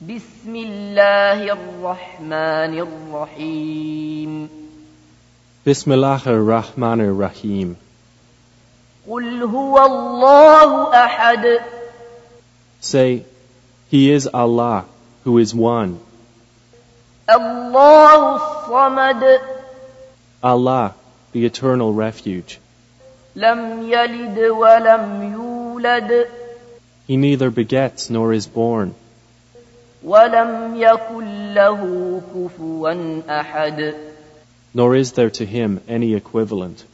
بسم الله الرحمن الرحيم Bismillah ar-Rahman ar-Rahim. قل هو الله أحد Say, He is Allah, who is one. الله الصمد Allah, the eternal refuge. لم يلد ولم يولد He neither begets nor is born, ولم يكن له كفوا أحد nor is there to him any equivalent.